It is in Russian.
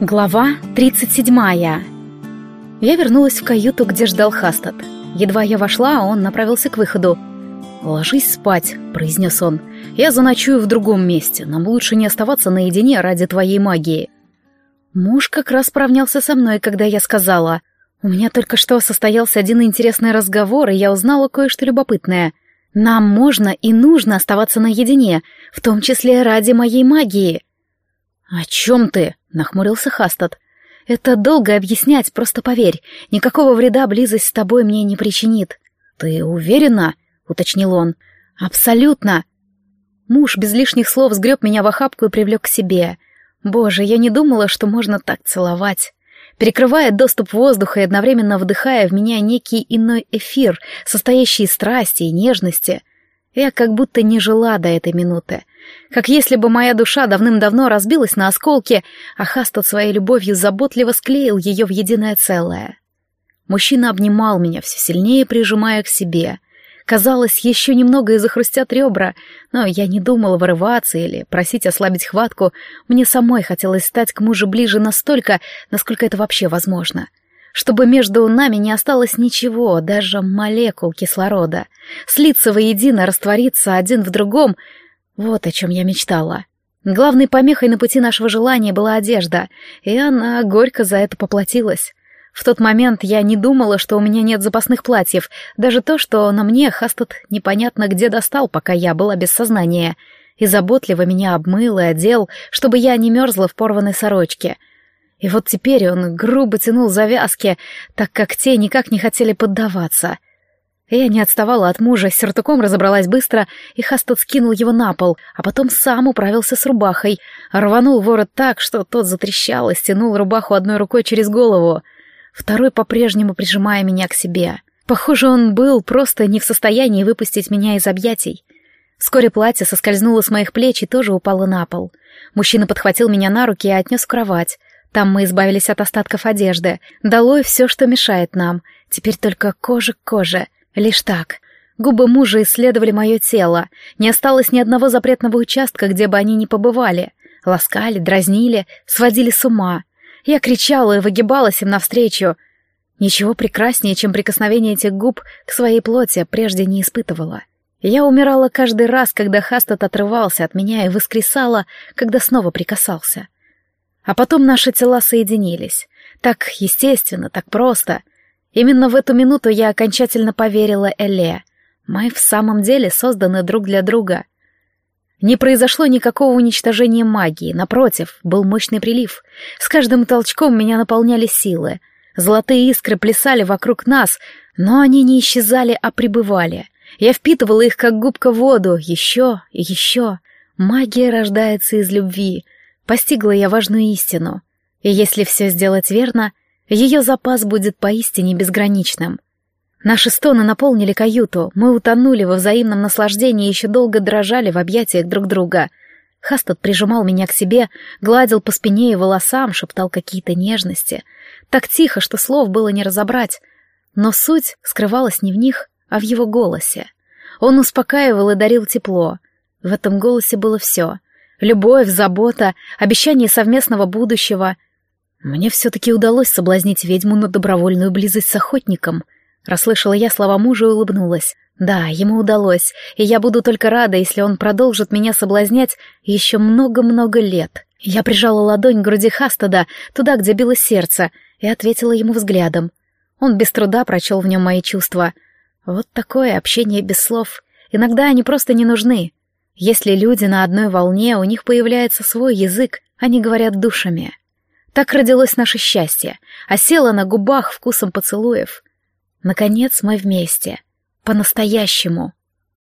Глава 37 Я вернулась в каюту, где ждал Хастад. Едва я вошла, он направился к выходу. «Ложись спать», — произнес он. «Я заночую в другом месте. Нам лучше не оставаться наедине ради твоей магии». Муж как раз поравнялся со мной, когда я сказала. «У меня только что состоялся один интересный разговор, и я узнала кое-что любопытное. Нам можно и нужно оставаться наедине, в том числе ради моей магии». «О чем ты?» — нахмурился Хастад. «Это долго объяснять, просто поверь. Никакого вреда близость с тобой мне не причинит». «Ты уверена?» — уточнил он. «Абсолютно!» Муж без лишних слов сгреб меня в охапку и привлек к себе. Боже, я не думала, что можно так целовать. Перекрывая доступ воздуха и одновременно вдыхая в меня некий иной эфир, состоящий из страсти и нежности. Я как будто не жила до этой минуты. Как если бы моя душа давным-давно разбилась на осколки, а Хастад своей любовью заботливо склеил ее в единое целое. Мужчина обнимал меня все сильнее, прижимая к себе. Казалось, еще немного и захрустят ребра, но я не думала вырываться или просить ослабить хватку. Мне самой хотелось стать к мужу ближе настолько, насколько это вообще возможно. Чтобы между нами не осталось ничего, даже молекул кислорода. Слиться воедино, раствориться один в другом — вот о чем я мечтала. Главной помехой на пути нашего желания была одежда, и она горько за это поплатилась. В тот момент я не думала, что у меня нет запасных платьев, даже то, что на мне Хастад непонятно где достал, пока я была без сознания, и заботливо меня обмыл и одел, чтобы я не мерзла в порванной сорочке. И вот теперь он грубо тянул завязки, так как те никак не хотели поддаваться — я не отставала от мужа, с сюртуком разобралась быстро, и Хастад скинул его на пол, а потом сам управился с рубахой, рванул ворот так, что тот затрещал и стянул рубаху одной рукой через голову, второй по-прежнему прижимая меня к себе. Похоже, он был просто не в состоянии выпустить меня из объятий. Вскоре платье соскользнуло с моих плеч и тоже упало на пол. Мужчина подхватил меня на руки и отнес в кровать. Там мы избавились от остатков одежды. Долой все, что мешает нам. Теперь только кожа к коже — Лишь так. Губы мужа исследовали мое тело. Не осталось ни одного запретного участка, где бы они ни побывали. Ласкали, дразнили, сводили с ума. Я кричала и выгибалась им навстречу. Ничего прекраснее, чем прикосновение этих губ к своей плоти, прежде не испытывала. Я умирала каждый раз, когда Хастад отрывался от меня и воскресала, когда снова прикасался. А потом наши тела соединились. Так естественно, так просто. Именно в эту минуту я окончательно поверила Эле. Мы в самом деле созданы друг для друга. Не произошло никакого уничтожения магии, напротив, был мощный прилив. С каждым толчком меня наполняли силы. Золотые искры плясали вокруг нас, но они не исчезали, а пребывали. Я впитывала их, как губка воду, еще и еще. Магия рождается из любви. Постигла я важную истину. И если все сделать верно, ее запас будет поистине безграничным. Наши стоны наполнили каюту, мы утонули во взаимном наслаждении и еще долго дрожали в объятиях друг друга. Хастад прижимал меня к себе, гладил по спине и волосам, шептал какие-то нежности. Так тихо, что слов было не разобрать. Но суть скрывалась не в них, а в его голосе. Он успокаивал и дарил тепло. В этом голосе было все. Любовь, забота, обещание совместного будущего — мне все-таки удалось соблазнить ведьму на добровольную близость с охотником. Расслышала я слова мужа и улыбнулась. Да, ему удалось, и я буду только рада, если он продолжит меня соблазнять еще много-много лет. Я прижала ладонь к груди Хастада, туда, где било сердце, и ответила ему взглядом. Он без труда прочел в нем мои чувства. Вот такое общение без слов. Иногда они просто не нужны. Если люди на одной волне, у них появляется свой язык, они говорят душами. Так родилось наше счастье, осело на губах вкусом поцелуев. Наконец мы вместе. По-настоящему.